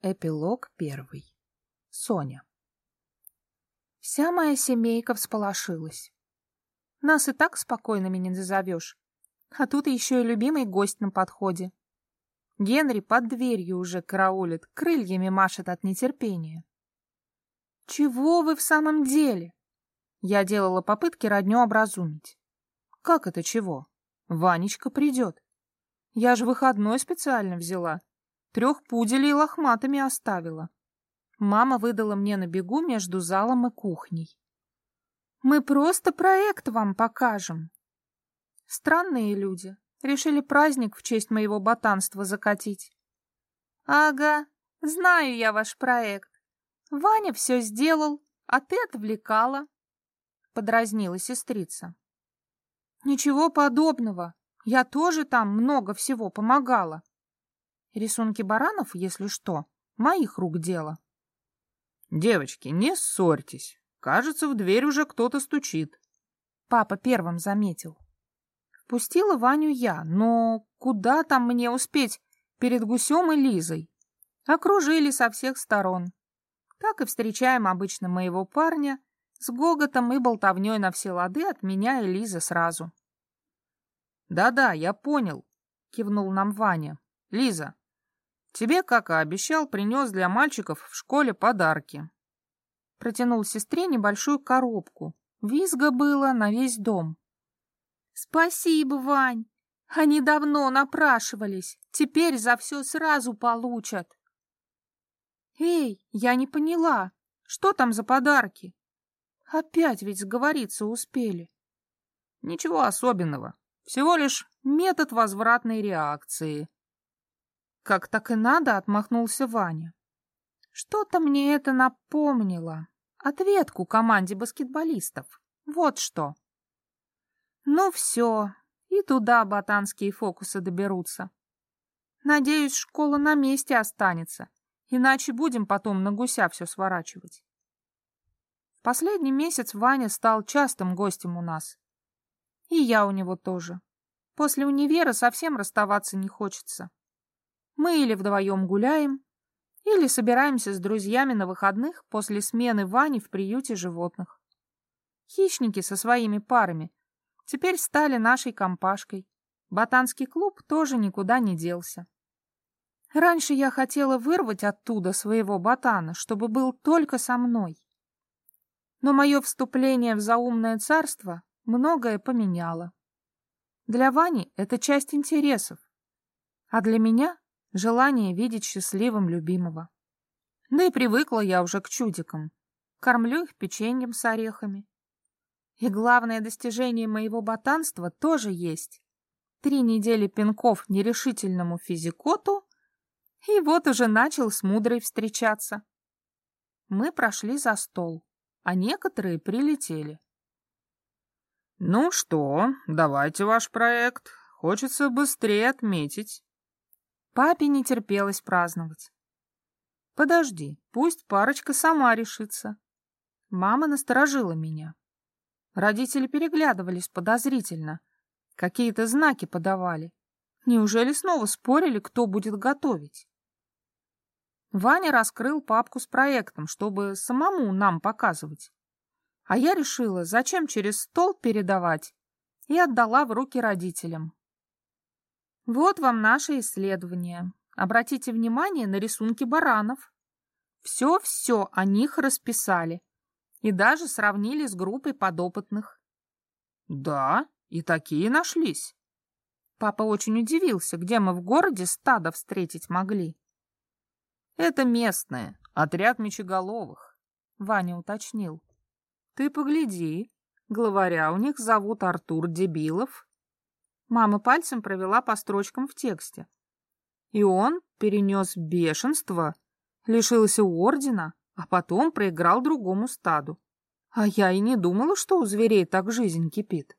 Эпилог первый. Соня. Вся моя семейка всполошилась. Нас и так спокойными не назовешь. А тут еще и любимый гость на подходе. Генри под дверью уже караулит, крыльями машет от нетерпения. «Чего вы в самом деле?» Я делала попытки родню образумить. «Как это чего? Ванечка придет. Я же выходной специально взяла. Трех пуделей лохматыми оставила. Мама выдала мне на бегу между залом и кухней. «Мы просто проект вам покажем». Странные люди. Решили праздник в честь моего ботанства закатить. «Ага, знаю я ваш проект. Ваня все сделал, а ты отвлекала», — подразнила сестрица. «Ничего подобного. Я тоже там много всего помогала. Рисунки баранов, если что, моих рук дело. Девочки, не ссорьтесь. Кажется, в дверь уже кто-то стучит. Папа первым заметил. Впустила Ваню я, но куда там мне успеть перед гусем и Лизой? Окружили со всех сторон. Так и встречаем обычно моего парня с гоготом и болтовней на все лады от меня и Лизы сразу. «Да-да, я понял», — кивнул нам Ваня. «Лиза, Тебе, как и обещал, принес для мальчиков в школе подарки. Протянул сестре небольшую коробку. Визга было на весь дом. Спасибо, Вань. Они давно напрашивались. Теперь за все сразу получат. Эй, я не поняла. Что там за подарки? Опять ведь сговориться успели. Ничего особенного. Всего лишь метод возвратной реакции. Как так и надо, отмахнулся Ваня. Что-то мне это напомнило. Ответку команде баскетболистов. Вот что. Ну все, и туда ботанские фокусы доберутся. Надеюсь, школа на месте останется, иначе будем потом на гуся все сворачивать. Последний месяц Ваня стал частым гостем у нас. И я у него тоже. После универа совсем расставаться не хочется. Мы или вдвоем гуляем, или собираемся с друзьями на выходных после смены Вани в приюте животных. Хищники со своими парами теперь стали нашей компашкой. Ботанский клуб тоже никуда не делся. Раньше я хотела вырвать оттуда своего ботана, чтобы был только со мной. Но мое вступление в заумное царство многое поменяло. Для Вани это часть интересов, а для меня желание видеть счастливым любимого. Да и привыкла я уже к чудикам. Кормлю их печеньем с орехами. И главное достижение моего ботанства тоже есть. Три недели пинков нерешительному физикоту, и вот уже начал с мудрой встречаться. Мы прошли за стол, а некоторые прилетели. «Ну что, давайте ваш проект. Хочется быстрее отметить». Папе не терпелось праздновать. Подожди, пусть парочка сама решится. Мама насторожила меня. Родители переглядывались подозрительно. Какие-то знаки подавали. Неужели снова спорили, кто будет готовить? Ваня раскрыл папку с проектом, чтобы самому нам показывать. А я решила, зачем через стол передавать, и отдала в руки родителям. Вот вам наше исследование. Обратите внимание на рисунки баранов. Все-все о них расписали и даже сравнили с группой подопытных. Да, и такие нашлись. Папа очень удивился, где мы в городе стадо встретить могли. Это местное, отряд мечеголовых, Ваня уточнил. Ты погляди, главаря у них зовут Артур Дебилов, Мама пальцем провела по строчкам в тексте. И он перенес бешенство, лишился ордена, а потом проиграл другому стаду. А я и не думала, что у зверей так жизнь кипит.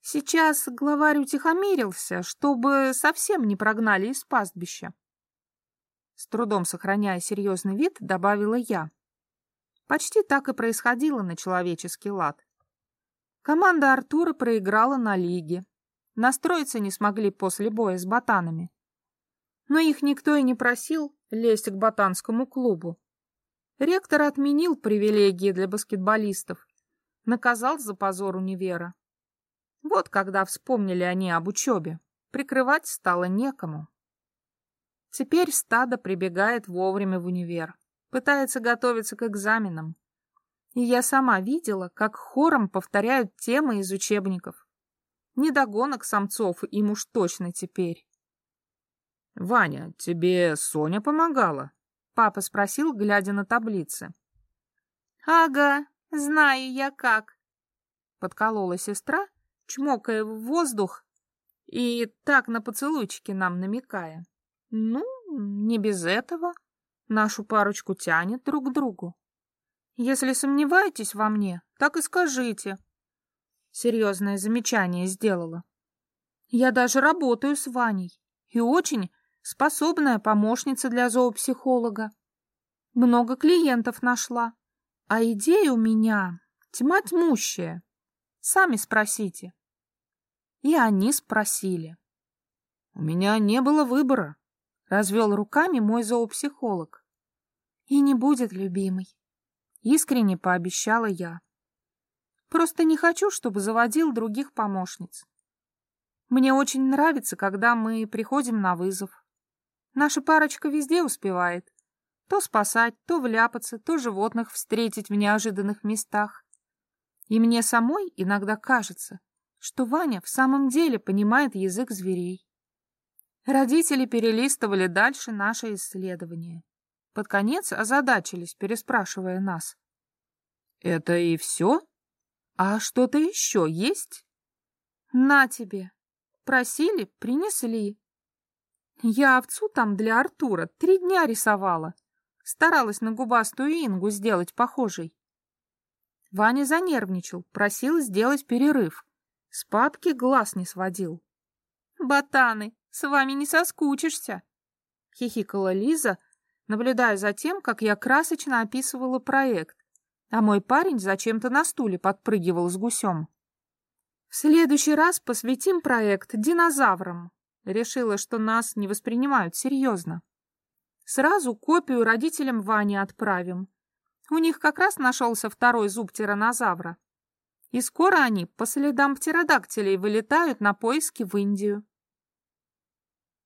Сейчас главарь утихомирился, чтобы совсем не прогнали из пастбища. С трудом сохраняя серьезный вид, добавила я. Почти так и происходило на человеческий лад. Команда Артура проиграла на лиге. Настроиться не смогли после боя с ботанами. Но их никто и не просил лезть к ботанскому клубу. Ректор отменил привилегии для баскетболистов, наказал за позор универа. Вот когда вспомнили они об учебе, прикрывать стало некому. Теперь стадо прибегает вовремя в универ, пытается готовиться к экзаменам. И я сама видела, как хором повторяют темы из учебников. Недогонок самцов им уж точно теперь. — Ваня, тебе Соня помогала? — папа спросил, глядя на таблицы. — Ага, знаю я как. Подколола сестра, чмокая в воздух и так на поцелуйчики нам намекая. Ну, не без этого. Нашу парочку тянет друг к другу. Если сомневаетесь во мне, так и скажите. Серьезное замечание сделала. Я даже работаю с Ваней и очень способная помощница для зоопсихолога. Много клиентов нашла, а идея у меня тьма тьмущая. Сами спросите. И они спросили. У меня не было выбора, развел руками мой зоопсихолог. И не будет, любимый. Искренне пообещала я. Просто не хочу, чтобы заводил других помощниц. Мне очень нравится, когда мы приходим на вызов. Наша парочка везде успевает. То спасать, то вляпаться, то животных встретить в неожиданных местах. И мне самой иногда кажется, что Ваня в самом деле понимает язык зверей. Родители перелистывали дальше наше исследование. Под конец озадачились, переспрашивая нас. «Это и все? А что-то еще есть?» «На тебе. Просили, принесли. Я овцу там для Артура три дня рисовала. Старалась на губастую Ингу сделать похожей. Ваня занервничал, просил сделать перерыв. С папки глаз не сводил. «Ботаны, с вами не соскучишься!» — хихикала Лиза, наблюдая за тем, как я красочно описывала проект, а мой парень зачем-то на стуле подпрыгивал с гусем. «В следующий раз посвятим проект динозаврам», — решила, что нас не воспринимают серьезно. «Сразу копию родителям Вани отправим. У них как раз нашелся второй зуб тиранозавра. И скоро они по следам птеродактилей вылетают на поиски в Индию.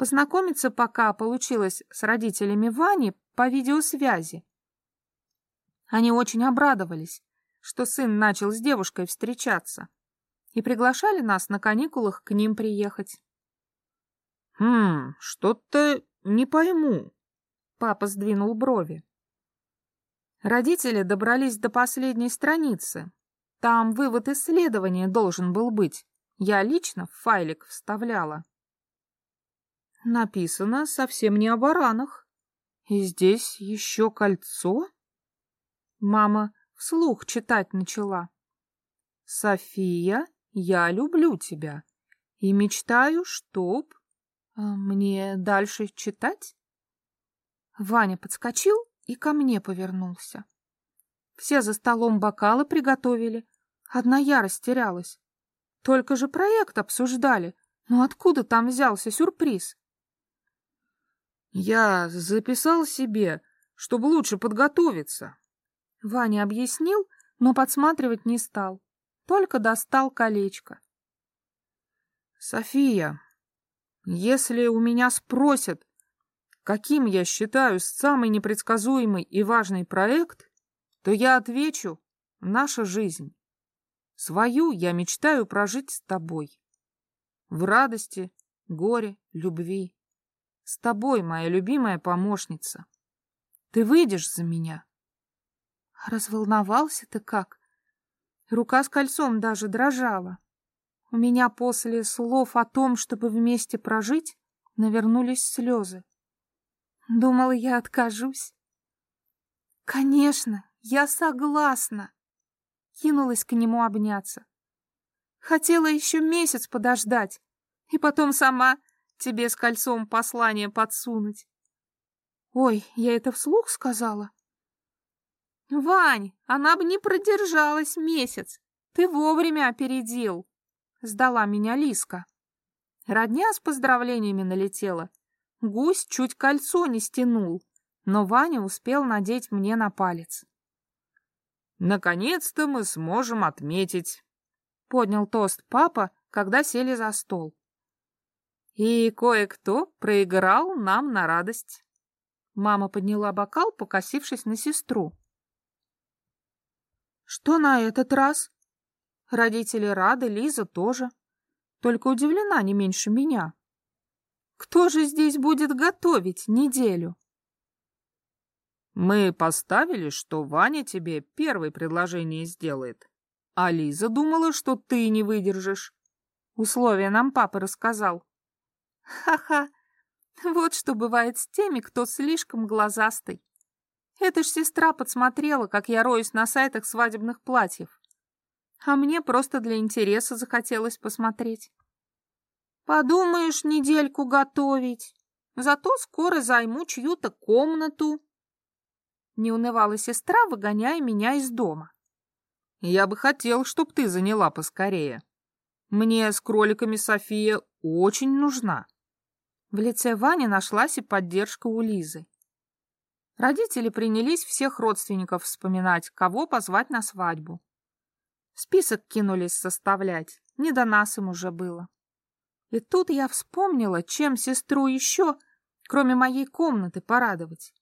Познакомиться пока получилось с родителями Вани по видеосвязи. Они очень обрадовались, что сын начал с девушкой встречаться, и приглашали нас на каникулах к ним приехать. «Хм, что-то не пойму», — папа сдвинул брови. Родители добрались до последней страницы, там вывод исследования должен был быть. Я лично в файлик вставляла. Написано совсем не о баранах. И здесь еще кольцо? Мама вслух читать начала. София, я люблю тебя и мечтаю, чтоб... А мне дальше читать? Ваня подскочил и ко мне повернулся. Все за столом бокалы приготовили. Одна я растерялась. Только же проект обсуждали. Но откуда там взялся сюрприз? Я записал себе, чтобы лучше подготовиться. Ваня объяснил, но подсматривать не стал. Только достал колечко. София, если у меня спросят, каким я считаю самый непредсказуемый и важный проект, то я отвечу «Наша жизнь». Свою я мечтаю прожить с тобой. В радости, горе, любви. С тобой, моя любимая помощница. Ты выйдешь за меня. Разволновался ты как? Рука с кольцом даже дрожала. У меня после слов о том, чтобы вместе прожить, навернулись слезы. Думала, я откажусь. Конечно, я согласна. Кинулась к нему обняться. Хотела еще месяц подождать, и потом сама тебе с кольцом послание подсунуть. Ой, я это вслух сказала? Вань, она бы не продержалась месяц. Ты вовремя опередил. Сдала меня Лиска. Родня с поздравлениями налетела. Гусь чуть кольцо не стянул, но Ваня успел надеть мне на палец. «Наконец-то мы сможем отметить», — поднял тост папа, когда сели за стол. «И кое-кто проиграл нам на радость». Мама подняла бокал, покосившись на сестру. «Что на этот раз?» Родители рады, Лиза тоже. Только удивлена не меньше меня. Кто же здесь будет готовить неделю? Мы поставили, что Ваня тебе первое предложение сделает. А Лиза думала, что ты не выдержишь. Условия нам папа рассказал. Ха-ха, вот что бывает с теми, кто слишком глазастый. Это ж сестра подсмотрела, как я роюсь на сайтах свадебных платьев а мне просто для интереса захотелось посмотреть. Подумаешь, недельку готовить, зато скоро займу чью-то комнату. Не унывала сестра, выгоняя меня из дома. Я бы хотел, чтоб ты заняла поскорее. Мне с кроликами София очень нужна. В лице Вани нашлась и поддержка у Лизы. Родители принялись всех родственников вспоминать, кого позвать на свадьбу. Список кинулись составлять, не до нас им уже было. И тут я вспомнила, чем сестру еще, кроме моей комнаты, порадовать.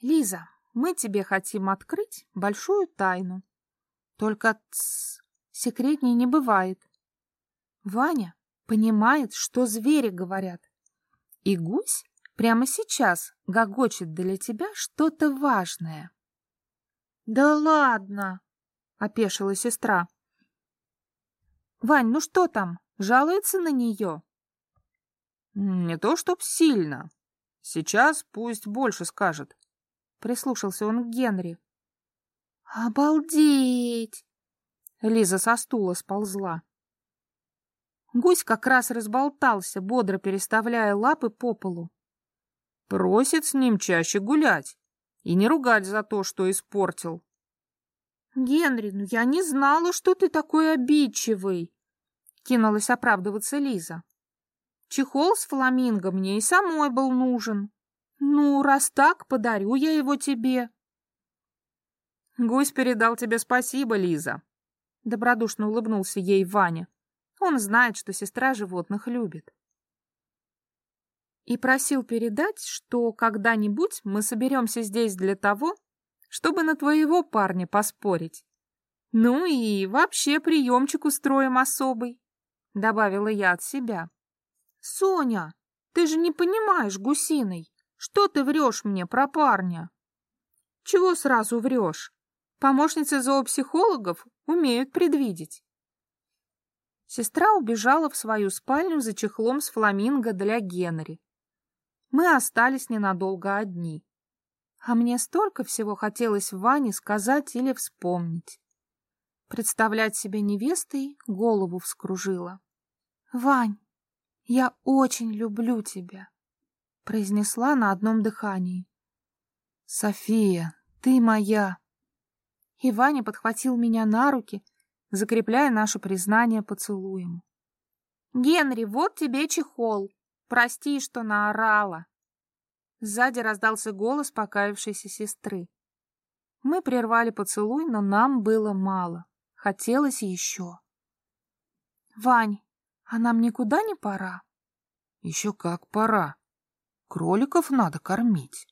Лиза, мы тебе хотим открыть большую тайну. Только тс, секретней не бывает. Ваня понимает, что звери говорят. И гусь прямо сейчас гогочет для тебя что-то важное. Да ладно, — опешила сестра. «Вань, ну что там? Жалуется на нее?» «Не то чтоб сильно. Сейчас пусть больше скажет», — прислушался он к Генри. «Обалдеть!» Лиза со стула сползла. Гусь как раз разболтался, бодро переставляя лапы по полу. Просит с ним чаще гулять и не ругать за то, что испортил. «Генри, ну я не знала, что ты такой обидчивый!» Кинулась оправдываться Лиза. «Чехол с фламинго мне и самой был нужен. Ну, раз так, подарю я его тебе». «Гусь передал тебе спасибо, Лиза», — добродушно улыбнулся ей Ваня. Он знает, что сестра животных любит. И просил передать, что когда-нибудь мы соберемся здесь для того, чтобы на твоего парня поспорить. Ну и вообще приемчик устроим особый, — добавила я от себя. Соня, ты же не понимаешь, гусиной, что ты врешь мне про парня? Чего сразу врешь? Помощницы зоопсихологов умеют предвидеть. Сестра убежала в свою спальню за чехлом с фламинго для Генри. Мы остались ненадолго одни. А мне столько всего хотелось Ване сказать или вспомнить. Представлять себя невестой голову вскружила. «Вань, я очень люблю тебя», — произнесла на одном дыхании. «София, ты моя!» И Ваня подхватил меня на руки, закрепляя наше признание поцелуем. «Генри, вот тебе чехол. Прости, что наорала», Сзади раздался голос покаявшейся сестры. Мы прервали поцелуй, но нам было мало. Хотелось еще. «Вань, а нам никуда не пора?» «Еще как пора. Кроликов надо кормить».